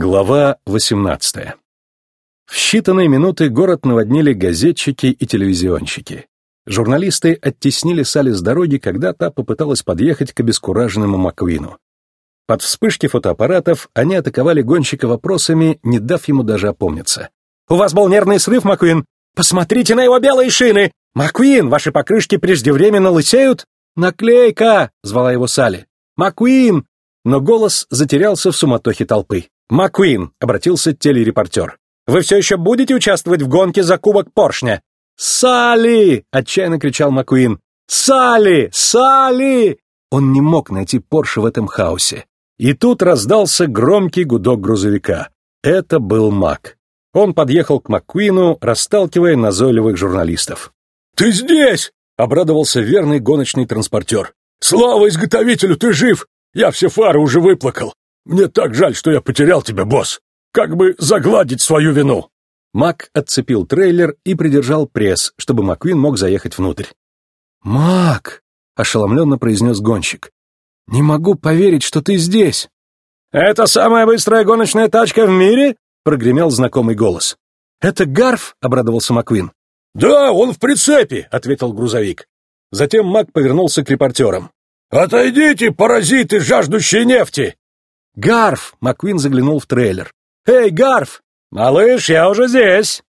Глава 18. В считанные минуты город наводнили газетчики и телевизионщики. Журналисты оттеснили Салли с дороги, когда та попыталась подъехать к обескураженному Маквину. Под вспышки фотоаппаратов они атаковали гонщика вопросами, не дав ему даже опомниться. «У вас был нервный срыв, Маквин? Посмотрите на его белые шины! Маквин, ваши покрышки преждевременно лысеют?» «Наклейка!» — звала его Салли. «Маквин!» Но голос затерялся в суматохе толпы. «Маккуин», — обратился телерепортер, — «вы все еще будете участвовать в гонке за кубок поршня?» «Салли!» — отчаянно кричал Маккуин. «Салли! Салли!» Он не мог найти Порше в этом хаосе. И тут раздался громкий гудок грузовика. Это был Мак. Он подъехал к Маккуину, расталкивая назойливых журналистов. «Ты здесь!» — обрадовался верный гоночный транспортер. «Слава изготовителю, ты жив! Я все фары уже выплакал. Мне так жаль, что я потерял тебя, босс. Как бы загладить свою вину. Мак отцепил трейлер и придержал пресс, чтобы Маквин мог заехать внутрь. «Мак!» — ошеломленно произнес гонщик. «Не могу поверить, что ты здесь!» «Это самая быстрая гоночная тачка в мире?» — прогремел знакомый голос. «Это Гарф?» — обрадовался Маквин. «Да, он в прицепе!» — ответил грузовик. Затем Мак повернулся к репортерам. «Отойдите, паразиты, жаждущие нефти! «Гарф!» — Маквин заглянул в трейлер. «Эй, Гарф!» «Малыш, я уже здесь!»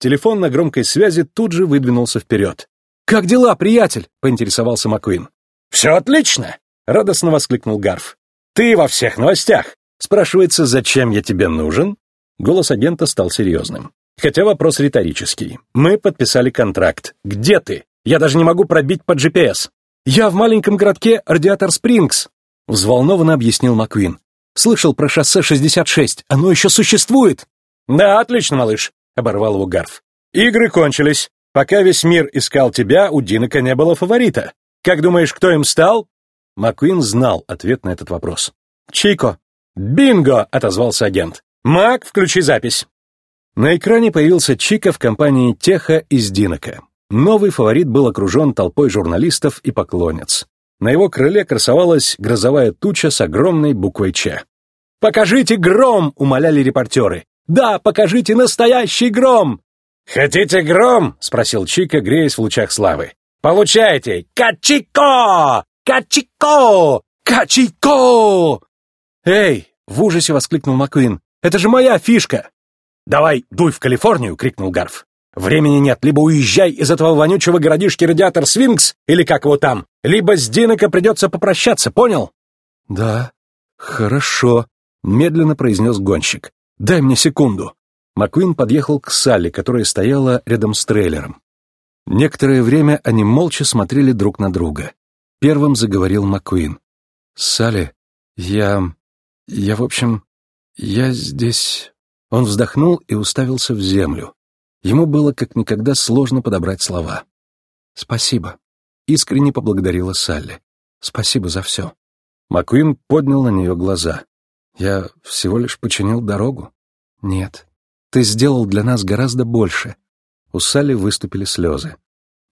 Телефон на громкой связи тут же выдвинулся вперед. «Как дела, приятель?» — поинтересовался Маквин. «Все отлично!» — радостно воскликнул Гарф. «Ты во всех новостях!» Спрашивается, зачем я тебе нужен? Голос агента стал серьезным. Хотя вопрос риторический. Мы подписали контракт. Где ты? Я даже не могу пробить по GPS. Я в маленьком городке Радиатор Спрингс, взволнованно объяснил Маквин. Слышал про шоссе 66. Оно еще существует?» «Да, отлично, малыш», — оборвал его Гарф. «Игры кончились. Пока весь мир искал тебя, у Динока не было фаворита. Как думаешь, кто им стал?» Маккуин знал ответ на этот вопрос. «Чико». «Бинго!» — отозвался агент. «Мак, включи запись». На экране появился Чика в компании Теха из Динока. Новый фаворит был окружен толпой журналистов и поклонниц. На его крыле красовалась грозовая туча с огромной буквой «Ч». «Покажите гром!» — умоляли репортеры. «Да, покажите настоящий гром!» «Хотите гром?» — спросил Чика, греясь в лучах славы. «Получайте! Качико! Качико! Качико!» «Эй!» — в ужасе воскликнул Маккуин. «Это же моя фишка!» «Давай, дуй в Калифорнию!» — крикнул Гарф. Времени нет, либо уезжай из этого вонючего городишки радиатор Свинкс, или как его там, либо с Динока придется попрощаться, понял? Да, хорошо, медленно произнес гонщик. Дай мне секунду. Маккуин подъехал к Салли, которая стояла рядом с трейлером. Некоторое время они молча смотрели друг на друга. Первым заговорил Маккуин. «Салли, я... я, в общем, я здесь...» Он вздохнул и уставился в землю. Ему было как никогда сложно подобрать слова. «Спасибо», — искренне поблагодарила Салли. «Спасибо за все». Маккуин поднял на нее глаза. «Я всего лишь починил дорогу?» «Нет. Ты сделал для нас гораздо больше». У Салли выступили слезы.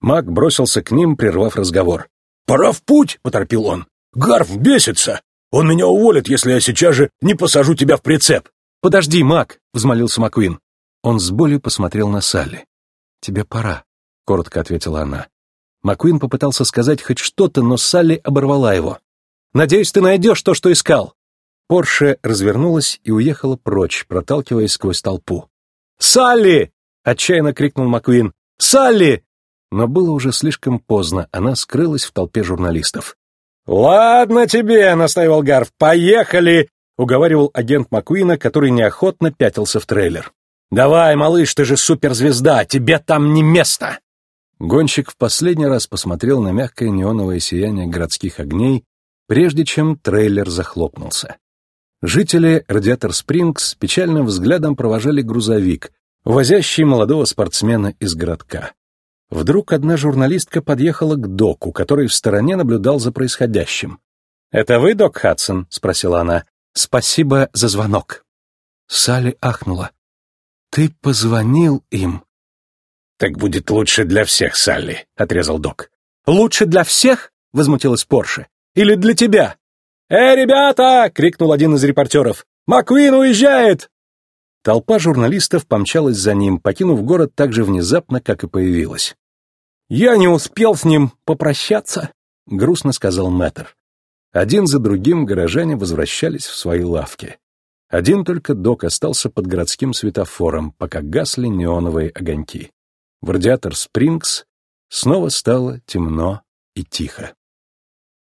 Мак бросился к ним, прервав разговор. «Пора в путь!» — поторопил он. «Гарф бесится! Он меня уволит, если я сейчас же не посажу тебя в прицеп!» «Подожди, Мак!» — взмолился Маккуин. Он с болью посмотрел на Салли. «Тебе пора», — коротко ответила она. Маккуин попытался сказать хоть что-то, но Салли оборвала его. «Надеюсь, ты найдешь то, что искал». Порше развернулась и уехала прочь, проталкиваясь сквозь толпу. «Салли!» — отчаянно крикнул Маккуин. «Салли!» Но было уже слишком поздно, она скрылась в толпе журналистов. «Ладно тебе!» — настаивал Гарф. «Поехали!» — уговаривал агент Маккуина, который неохотно пятился в трейлер. «Давай, малыш, ты же суперзвезда, тебе там не место!» Гонщик в последний раз посмотрел на мягкое неоновое сияние городских огней, прежде чем трейлер захлопнулся. Жители Радиатор Спрингс печальным взглядом провожали грузовик, возящий молодого спортсмена из городка. Вдруг одна журналистка подъехала к доку, который в стороне наблюдал за происходящим. «Это вы, док Хадсон?» — спросила она. «Спасибо за звонок». Салли ахнула. «Ты позвонил им?» «Так будет лучше для всех, Салли», — отрезал док. «Лучше для всех?» — возмутилась Порше. «Или для тебя?» «Эй, ребята!» — крикнул один из репортеров. Маквин уезжает!» Толпа журналистов помчалась за ним, покинув город так же внезапно, как и появилась. «Я не успел с ним попрощаться», — грустно сказал мэтр. Один за другим горожане возвращались в свои лавки. Один только док остался под городским светофором, пока гасли неоновые огоньки. В радиатор Спрингс снова стало темно и тихо.